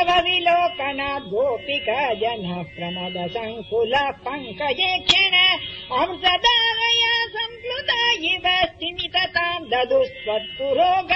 तव विलोकनात् गोपिक जनः प्रमद शङ्कुल पङ्कजेक्षण अमृतदा मया सम्प्लुता इव स्तिमितताम् ददुस्त्वत्पुरोग